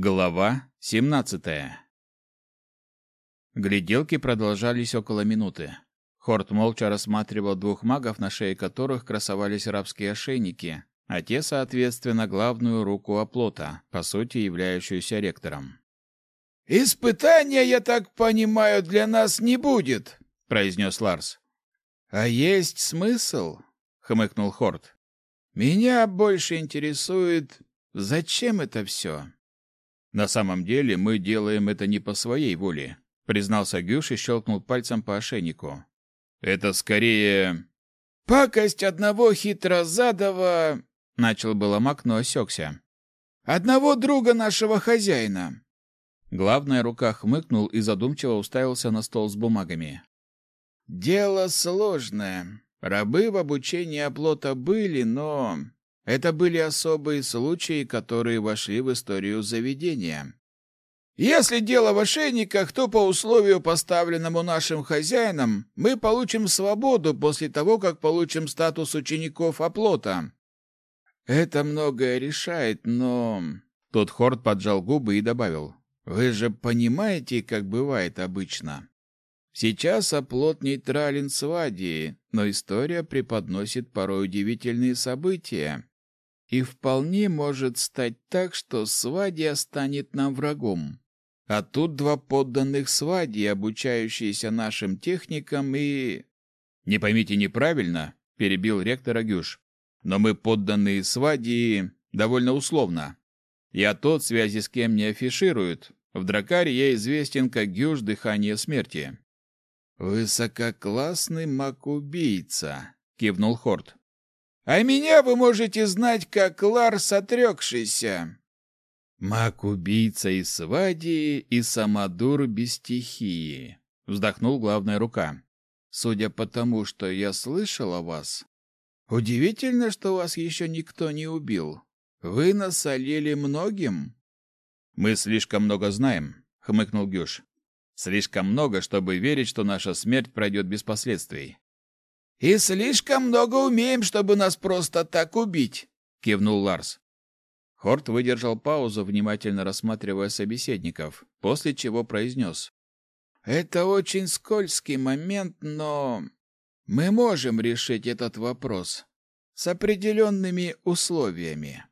Глава 17. Гляделки продолжались около минуты. Хорт молча рассматривал двух магов, на шее которых красовались рабские ошейники, а те, соответственно, главную руку оплота, по сути, являющуюся ректором. «Испытания, я так понимаю, для нас не будет», — произнес Ларс. «А есть смысл?» — хмыкнул Хорт. «Меня больше интересует, зачем это все?» На самом деле мы делаем это не по своей воле, признался Гюш и щелкнул пальцем по ошейнику. Это скорее пакость одного хитрозадого, начал было маг, но осекся. Одного друга нашего хозяина. Главная рука хмыкнул и задумчиво уставился на стол с бумагами. Дело сложное. Рабы в обучении оплота были, но это были особые случаи, которые вошли в историю заведения. Если дело в ошейниках, то по условию, поставленному нашим хозяином, мы получим свободу после того, как получим статус учеников оплота. Это многое решает, но... Тот Хорд поджал губы и добавил. Вы же понимаете, как бывает обычно. Сейчас оплот нейтрален с Вадией, но история преподносит порой удивительные события, и вполне может стать так, что Свадья станет нам врагом. А тут два подданных Свадьи, обучающиеся нашим техникам и... Не поймите неправильно, перебил ректор Агюш. Но мы подданные Свадьи довольно условно. Я тот, связи с кем не афишируют. В Дракаре я известен как Гюш Дыхание Смерти. Высококлассный маг-убийца, кивнул Хорт. А меня вы можете знать как Ларс отрекшийся. Маг-убийца из Свадии и Самодур без стихии, вздохнул главная рука. Судя по тому, что я слышал о вас, удивительно, что вас еще никто не убил. Вы насолили многим. Мы слишком много знаем, хмыкнул Гюш. Слишком много, чтобы верить, что наша смерть пройдет без последствий. И слишком много умеем, чтобы нас просто так убить, кивнул Ларс. Хорт выдержал паузу, внимательно рассматривая собеседников, после чего произнес. Это очень скользкий момент, но мы можем решить этот вопрос с определенными условиями.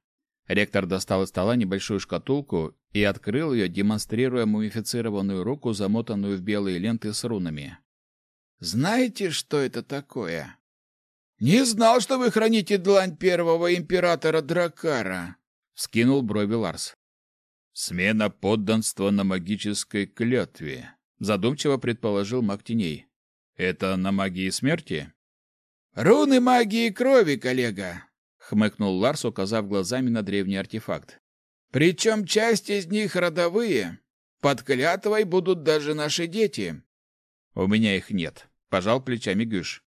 Ректор достал из стола небольшую шкатулку и открыл ее, демонстрируя мумифицированную руку, замотанную в белые ленты с рунами. Знаете, что это такое? Не знал, что вы храните длань первого императора Дракара, вскинул брови Ларс. Смена подданства на магической клятве, задумчиво предположил Мактиней. Это на магии смерти? Руны магии крови, коллега, хмыкнул Ларс, указав глазами на древний артефакт. Причем часть из них родовые. Под клятвой будут даже наши дети. У меня их нет, пожал плечами Гюш.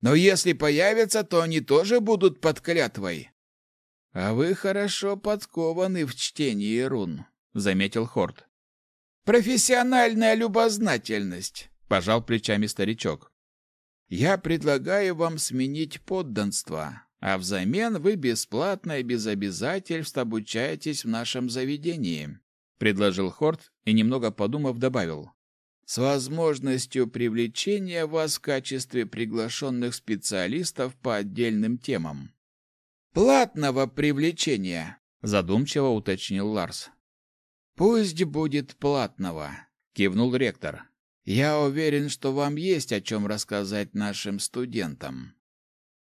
Но если появятся, то они тоже будут под клятвой. А вы хорошо подкованы в чтении рун, заметил Хорт. Профессиональная любознательность, пожал плечами старичок. Я предлагаю вам сменить подданство, а взамен вы бесплатно и без обязательств обучаетесь в нашем заведении, предложил Хорт и немного подумав добавил: с возможностью привлечения вас в качестве приглашенных специалистов по отдельным темам. Платного привлечения, задумчиво уточнил Ларс. Пусть будет платного, кивнул ректор. Я уверен, что вам есть о чем рассказать нашим студентам.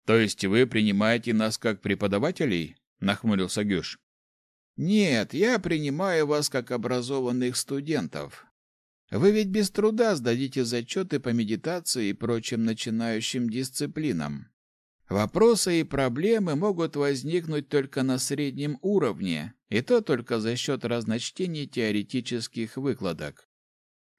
То есть вы принимаете нас как преподавателей? нахмурился Гюш. Нет, я принимаю вас как образованных студентов, вы ведь без труда сдадите зачеты по медитации и прочим начинающим дисциплинам. Вопросы и проблемы могут возникнуть только на среднем уровне, и то только за счет разночтений теоретических выкладок.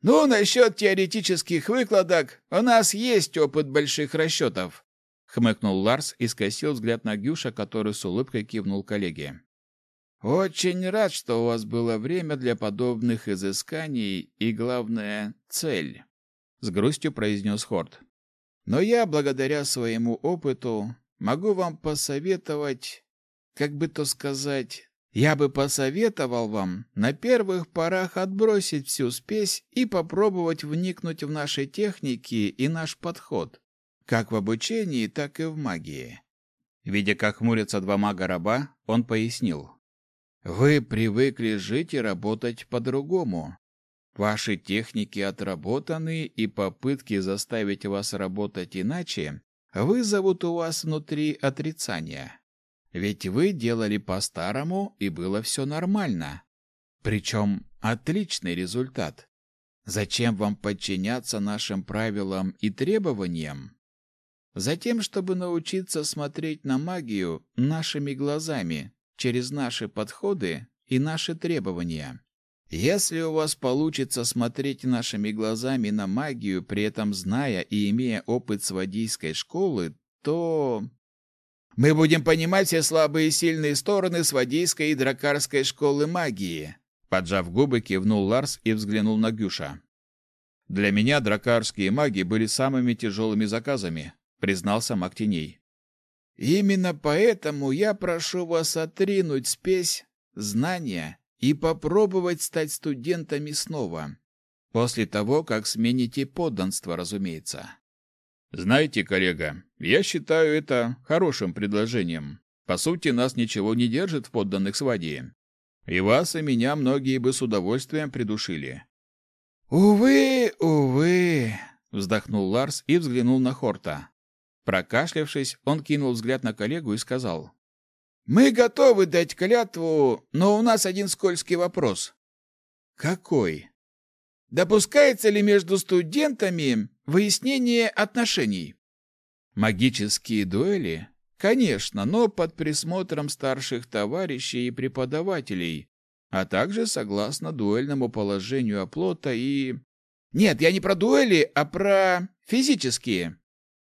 Ну, насчет теоретических выкладок у нас есть опыт больших расчетов», — хмыкнул Ларс и скосил взгляд на Гюша, который с улыбкой кивнул коллеге. Очень рад, что у вас было время для подобных изысканий и, главное, цель, с грустью произнес Хорт. Но я, благодаря своему опыту, могу вам посоветовать, как бы то сказать, Я бы посоветовал вам на первых порах отбросить всю спесь и попробовать вникнуть в наши техники и наш подход, как в обучении, так и в магии. Видя, как хмурятся два мага-раба, он пояснил. Вы привыкли жить и работать по-другому. Ваши техники отработаны, и попытки заставить вас работать иначе вызовут у вас внутри отрицание. Ведь вы делали по-старому, и было все нормально. Причем отличный результат. Зачем вам подчиняться нашим правилам и требованиям? Затем, чтобы научиться смотреть на магию нашими глазами, через наши подходы и наши требования. Если у вас получится смотреть нашими глазами на магию, при этом зная и имея опыт свадийской школы, то мы будем понимать все слабые и сильные стороны свадийской и дракарской школы магии. Поджав губы, кивнул Ларс и взглянул на Гюша. Для меня дракарские маги были самыми тяжелыми заказами, признался Мактиней. Именно поэтому я прошу вас отринуть спесь, знания и попробовать стать студентами снова. После того, как смените подданство, разумеется. Знаете, коллега, я считаю это хорошим предложением. По сути, нас ничего не держит в подданных свадьи. И вас, и меня многие бы с удовольствием придушили. Увы, увы, вздохнул Ларс и взглянул на Хорта. Прокашлявшись, он кинул взгляд на коллегу и сказал: мы готовы дать клятву, но у нас один скользкий вопрос. Какой? Допускается ли между студентами выяснение отношений? Магические дуэли? Конечно, но под присмотром старших товарищей и преподавателей, а также согласно дуэльному положению оплота и... Нет, я не про дуэли, а про физические.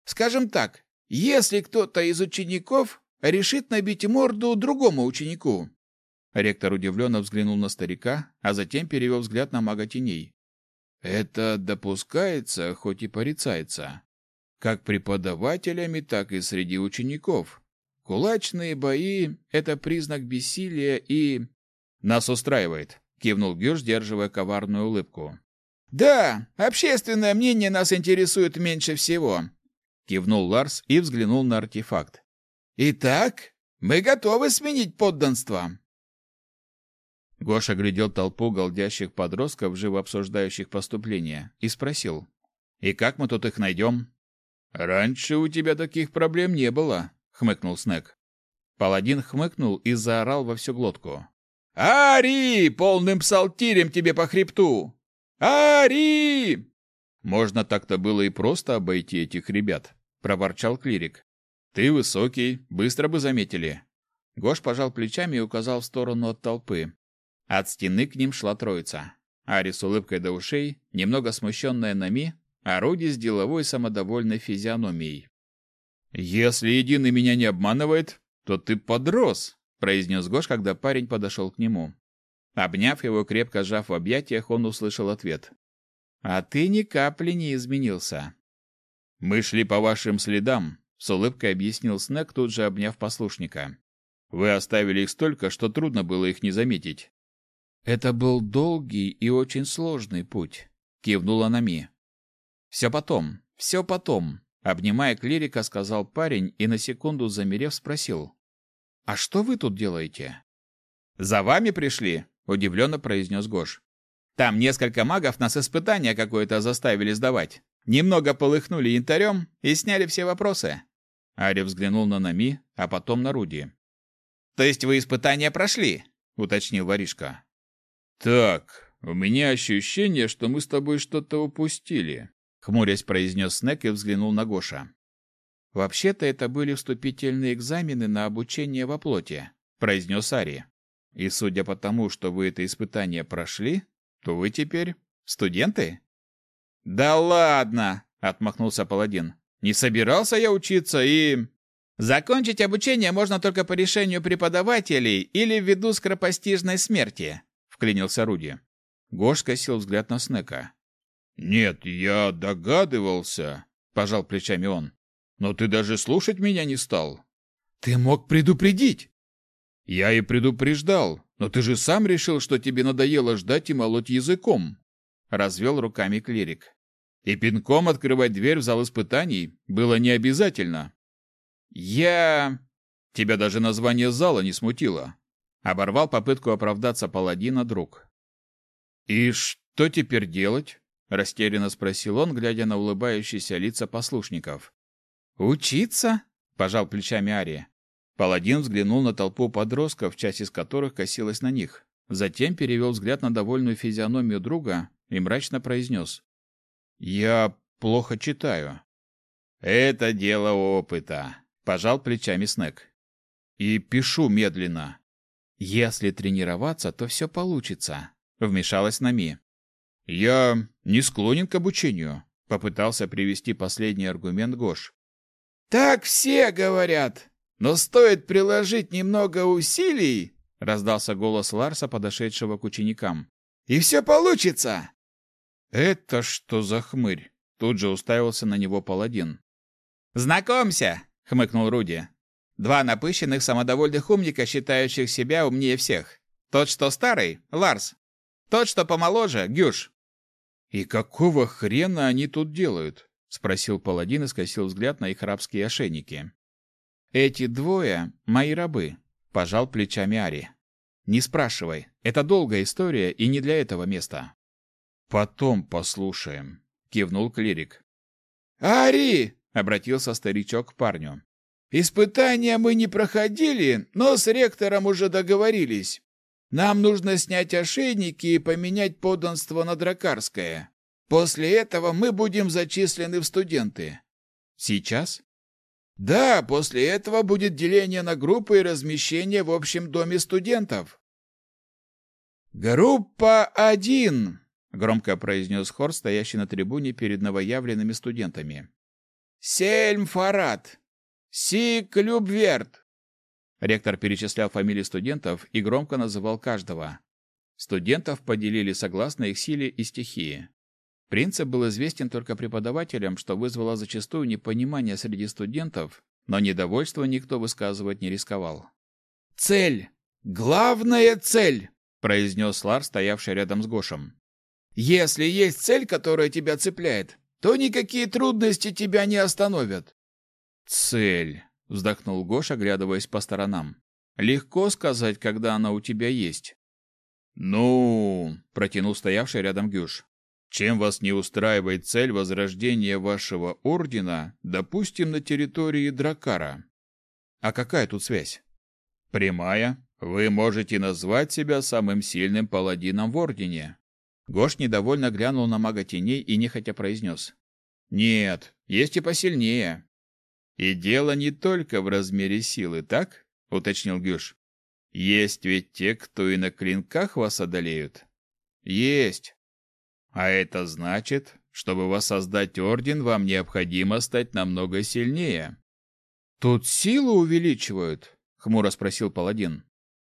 Скажем так, если кто-то из учеников решит набить морду другому ученику. Ректор удивленно взглянул на старика, а затем перевел взгляд на мага теней. Это допускается, хоть и порицается, как преподавателями, так и среди учеников. Кулачные бои это признак бессилия и нас устраивает, кивнул Гюш, сдерживая коварную улыбку. Да, общественное мнение нас интересует меньше всего, кивнул Ларс и взглянул на артефакт. Итак, мы готовы сменить подданство. Гоша глядел толпу голдящих подростков, живо обсуждающих поступление, и спросил: "И как мы тут их найдем?» «Раньше у тебя таких проблем не было», — хмыкнул Снег. Паладин хмыкнул и заорал во всю глотку. «Ари! Полным псалтирем тебе по хребту! Ари!» «Можно так-то было и просто обойти этих ребят», — проворчал клирик. Ты высокий, быстро бы заметили. Гош пожал плечами и указал в сторону от толпы. От стены к ним шла троица. Ари с улыбкой до ушей, немного смущенная Нами, а Руди с деловой самодовольной физиономией. «Если Единый меня не обманывает, то ты подрос», — произнес Гош, когда парень подошел к нему. Обняв его, крепко сжав в объятиях, он услышал ответ. «А ты ни капли не изменился». «Мы шли по вашим следам, с улыбкой объяснил Снег, тут же обняв послушника. Вы оставили их столько, что трудно было их не заметить. Это был долгий и очень сложный путь, кивнула Нами. Все потом, все потом, обнимая клирика, сказал парень и на секунду замерев спросил: "А что вы тут делаете?" "За вами пришли", удивленно произнес Гош. "Там несколько магов нас испытание какое-то заставили сдавать. Немного полыхнули янтарем и сняли все вопросы. Ари взглянул на Нами, а потом на Руди. То есть вы испытания прошли? уточнил воришка. Так, у меня ощущение, что мы с тобой что-то упустили, хмурясь произнес Снег и взглянул на Гоша. Вообще-то это были вступительные экзамены на обучение во плоти, произнес Ари. И судя по тому, что вы это испытание прошли, то вы теперь студенты? Да ладно, отмахнулся паладин. Не собирался я учиться и закончить обучение можно только по решению преподавателей или ввиду скоропостижной смерти, вклинился Руди. Гош скосил взгляд на Снека. Нет, я догадывался, пожал плечами он. Но ты даже слушать меня не стал. Ты мог предупредить. Я и предупреждал, но ты же сам решил, что тебе надоело ждать и молоть языком. Развел руками клирик. И пинком открывать дверь в зал испытаний было не обязательно. Я... Тебя даже название зала не смутило. Оборвал попытку оправдаться паладина друг. И что теперь делать? растерянно спросил он, глядя на улыбающиеся лица послушников. Учиться? пожал плечами Ария. Паладин взглянул на толпу подростков, часть из которых косилась на них. Затем перевел взгляд на довольную физиономию друга и мрачно произнес. «Я плохо читаю». «Это дело опыта», — пожал плечами Снег. «И пишу медленно». «Если тренироваться, то все получится», — вмешалась Нами. «Я не склонен к обучению», — попытался привести последний аргумент Гош. «Так все говорят», но стоит приложить немного усилий, раздался голос Ларса, подошедшего к ученикам. И все получится. Это что за хмырь? Тут же уставился на него паладин. Знакомься, хмыкнул Руди. Два напыщенных самодовольных умника, считающих себя умнее всех. Тот, что старый, Ларс. Тот, что помоложе, Гюш. И какого хрена они тут делают? спросил паладин и скосил взгляд на их рабские ошейники. Эти двое мои рабы, пожал плечами Ари. Не спрашивай, это долгая история и не для этого места. Потом послушаем, кивнул клирик. Ари, обратился старичок к парню. Испытания мы не проходили, но с ректором уже договорились. Нам нужно снять ошейники и поменять подданство на дракарское. После этого мы будем зачислены в студенты. Сейчас? Да, после этого будет деление на группы и размещение в общем доме студентов. Группа один, громко произнес хор, стоящий на трибуне перед новоявленными студентами. Сельм Фарад, Сик Любверт. Ректор перечислял фамилии студентов и громко называл каждого. Студентов поделили согласно их силе и стихии. Принцип был известен только преподавателям, что вызвало зачастую непонимание среди студентов, но недовольство никто высказывать не рисковал. «Цель! Главная цель!» – произнес Лар, стоявший рядом с Гошем. «Если есть цель, которая тебя цепляет, то никакие трудности тебя не остановят». «Цель!» – вздохнул Гош, оглядываясь по сторонам. «Легко сказать, когда она у тебя есть». «Ну...» – протянул стоявший рядом Гюш. Чем вас не устраивает цель возрождения вашего ордена, допустим, на территории Дракара? А какая тут связь? Прямая. Вы можете назвать себя самым сильным паладином в ордене. Гош недовольно глянул на мага теней и нехотя произнес. Нет, есть и посильнее. И дело не только в размере силы, так? уточнил Гюш. Есть ведь те, кто и на клинках вас одолеют. Есть. А это значит, чтобы воссоздать орден, вам необходимо стать намного сильнее. Тут силу увеличивают, хмуро спросил паладин.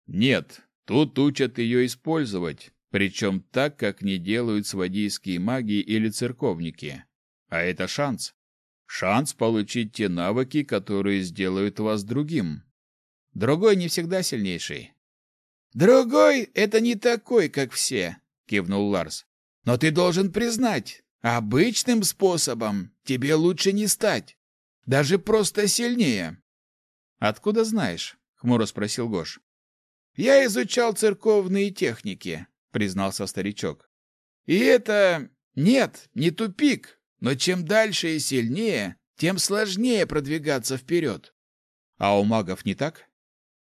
Нет, тут учат ее использовать, причем так, как не делают свадийские маги или церковники. А это шанс. Шанс получить те навыки, которые сделают вас другим. Другой не всегда сильнейший. Другой это не такой, как все, кивнул Ларс. Но ты должен признать, обычным способом тебе лучше не стать. Даже просто сильнее. Откуда знаешь? хмуро спросил Гош. Я изучал церковные техники, признался старичок. И это нет, не тупик, но чем дальше и сильнее, тем сложнее продвигаться вперед. А у магов не так?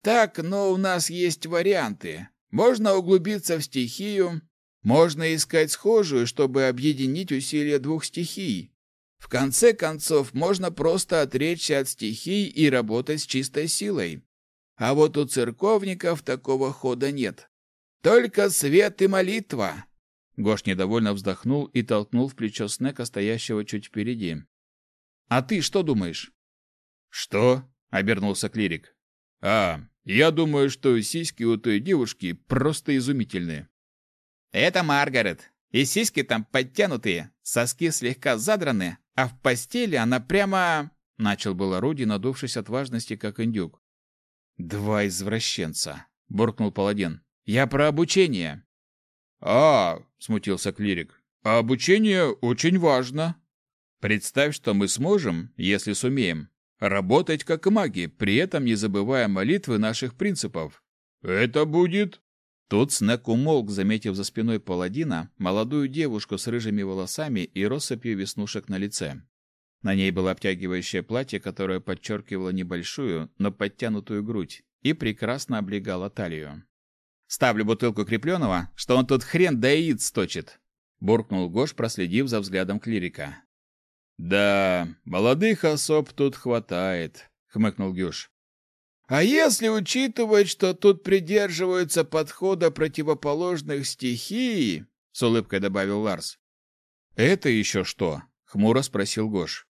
Так, но у нас есть варианты. Можно углубиться в стихию, можно искать схожую, чтобы объединить усилия двух стихий. В конце концов, можно просто отречься от стихий и работать с чистой силой. А вот у церковников такого хода нет. Только свет и молитва. Гош недовольно вздохнул и толкнул в плечо Снека, стоящего чуть впереди. А ты что думаешь? Что? обернулся клирик. А, я думаю, что сиськи у той девушки просто изумительные. Это Маргарет. И сиськи там подтянутые, соски слегка задраны, а в постели она прямо... Начал было Руди, надувшись от важности, как индюк. Два извращенца, буркнул паладин. Я про обучение. А, смутился клирик. А обучение очень важно. Представь, что мы сможем, если сумеем, работать как маги, при этом не забывая молитвы наших принципов. Это будет Тут Снэк умолк, заметив за спиной паладина молодую девушку с рыжими волосами и россыпью веснушек на лице. На ней было обтягивающее платье, которое подчеркивало небольшую, но подтянутую грудь и прекрасно облегало талию. «Ставлю бутылку крепленого, что он тут хрен да яиц сточит!» — буркнул Гош, проследив за взглядом клирика. «Да, молодых особ тут хватает», — хмыкнул Гюш. А если учитывать, что тут придерживаются подхода противоположных стихий, с улыбкой добавил Ларс. Это еще что? хмуро спросил Гош.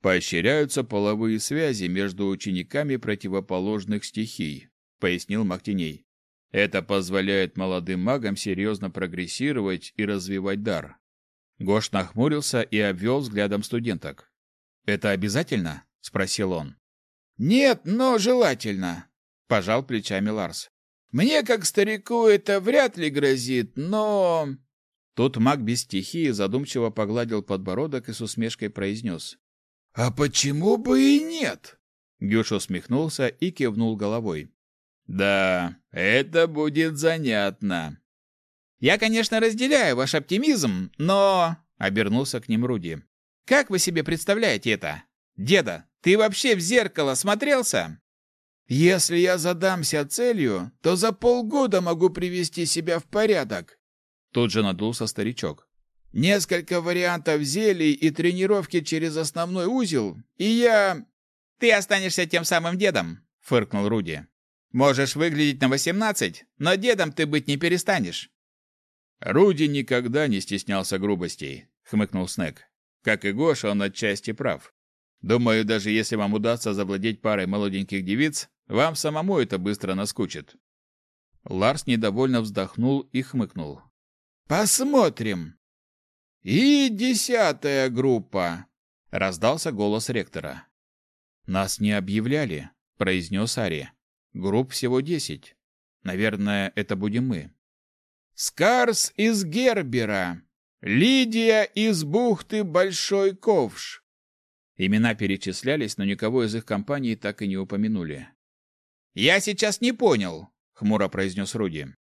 Поощряются половые связи между учениками противоположных стихий, пояснил Мактиней. Это позволяет молодым магам серьезно прогрессировать и развивать дар. Гош нахмурился и обвел взглядом студенток. Это обязательно? спросил он. Нет, но желательно, пожал плечами Ларс. Мне, как старику, это вряд ли грозит, но Тут маг без стихии задумчиво погладил подбородок и с усмешкой произнес. «А почему бы и нет?» Гюш усмехнулся и кивнул головой. «Да, это будет занятно». «Я, конечно, разделяю ваш оптимизм, но...» — обернулся к ним Руди. «Как вы себе представляете это? Деда, ты вообще в зеркало смотрелся? Если я задамся целью, то за полгода могу привести себя в порядок. Тут же надулся старичок. Несколько вариантов зелий и тренировки через основной узел, и я Ты останешься тем самым дедом, фыркнул Руди. Можешь выглядеть на восемнадцать, но дедом ты быть не перестанешь. Руди никогда не стеснялся грубостей, хмыкнул Снег. Как и Гоша, он отчасти прав. Думаю, даже если вам удастся завладеть парой молоденьких девиц, вам самому это быстро наскучит. Ларс недовольно вздохнул и хмыкнул. Посмотрим. И десятая группа, раздался голос ректора. Нас не объявляли, произнес Ари. Групп всего десять. Наверное, это будем мы. Скарс из Гербера, Лидия из бухты Большой Ковш, Имена перечислялись, но никого из их компаний так и не упомянули. «Я сейчас не понял», — хмуро произнес Руди.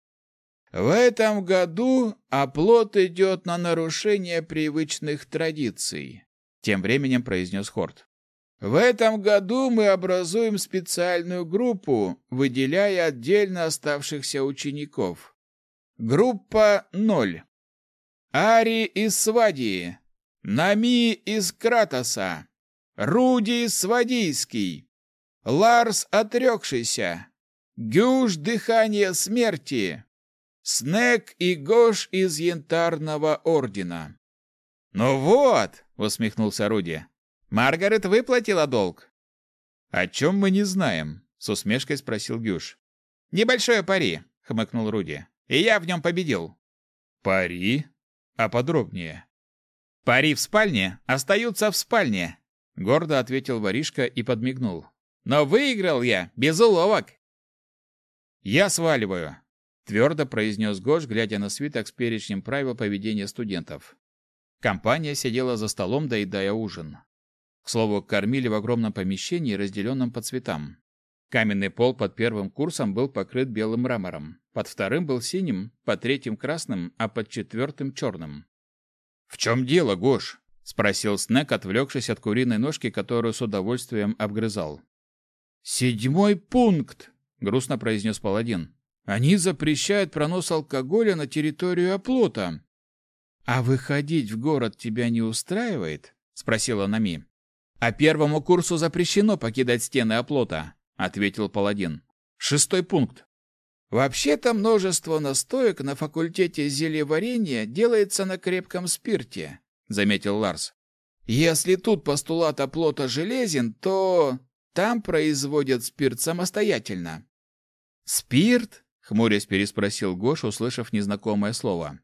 «В этом году оплот идет на нарушение привычных традиций», — тем временем произнес Хорт. «В этом году мы образуем специальную группу, выделяя отдельно оставшихся учеников. Группа 0. Ари из Свадии, Нами из Кратоса, Руди Свадийский, Ларс Отрекшийся, Гюш Дыхание Смерти, Снег и Гош из Янтарного Ордена. «Ну вот!» — усмехнулся Руди. «Маргарет выплатила долг». «О чем мы не знаем?» — с усмешкой спросил Гюш. «Небольшое пари», — хмыкнул Руди. «И я в нем победил». «Пари? А подробнее?» «Пари в спальне остаются в спальне», гордо ответил воришка и подмигнул. Но выиграл я без уловок. Я сваливаю, твердо произнес Гош, глядя на свиток с перечнем правил поведения студентов. Компания сидела за столом, доедая ужин. К слову, кормили в огромном помещении, разделенном по цветам. Каменный пол под первым курсом был покрыт белым мрамором, под вторым был синим, под третьим красным, а под четвертым черным. В чем дело, Гош? Спросил Снэк, отвлекшись от куриной ножки, которую с удовольствием обгрызал. Седьмой пункт, грустно произнес паладин. Они запрещают пронос алкоголя на территорию оплота. А выходить в город тебя не устраивает? спросила Нами. А первому курсу запрещено покидать стены оплота, ответил паладин. Шестой пункт. Вообще-то множество настоек на факультете зельеварения делается на крепком спирте, заметил Ларс. Если тут постулат оплота железен, то там производят спирт самостоятельно. Спирт? хмурясь переспросил Гош, услышав незнакомое слово.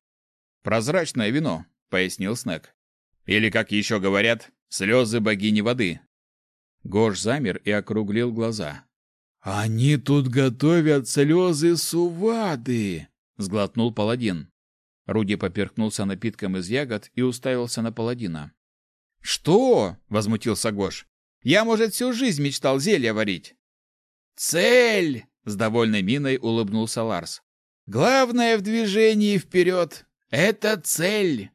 Прозрачное вино, пояснил Снег. Или, как еще говорят, слезы богини воды. Гош замер и округлил глаза. Они тут готовят слезы сувады, сглотнул паладин. Руди поперхнулся напитком из ягод и уставился на паладина. «Что?» — возмутился Гош. «Я, может, всю жизнь мечтал зелья варить». «Цель!» — с довольной миной улыбнулся Ларс. «Главное в движении вперед — это цель!»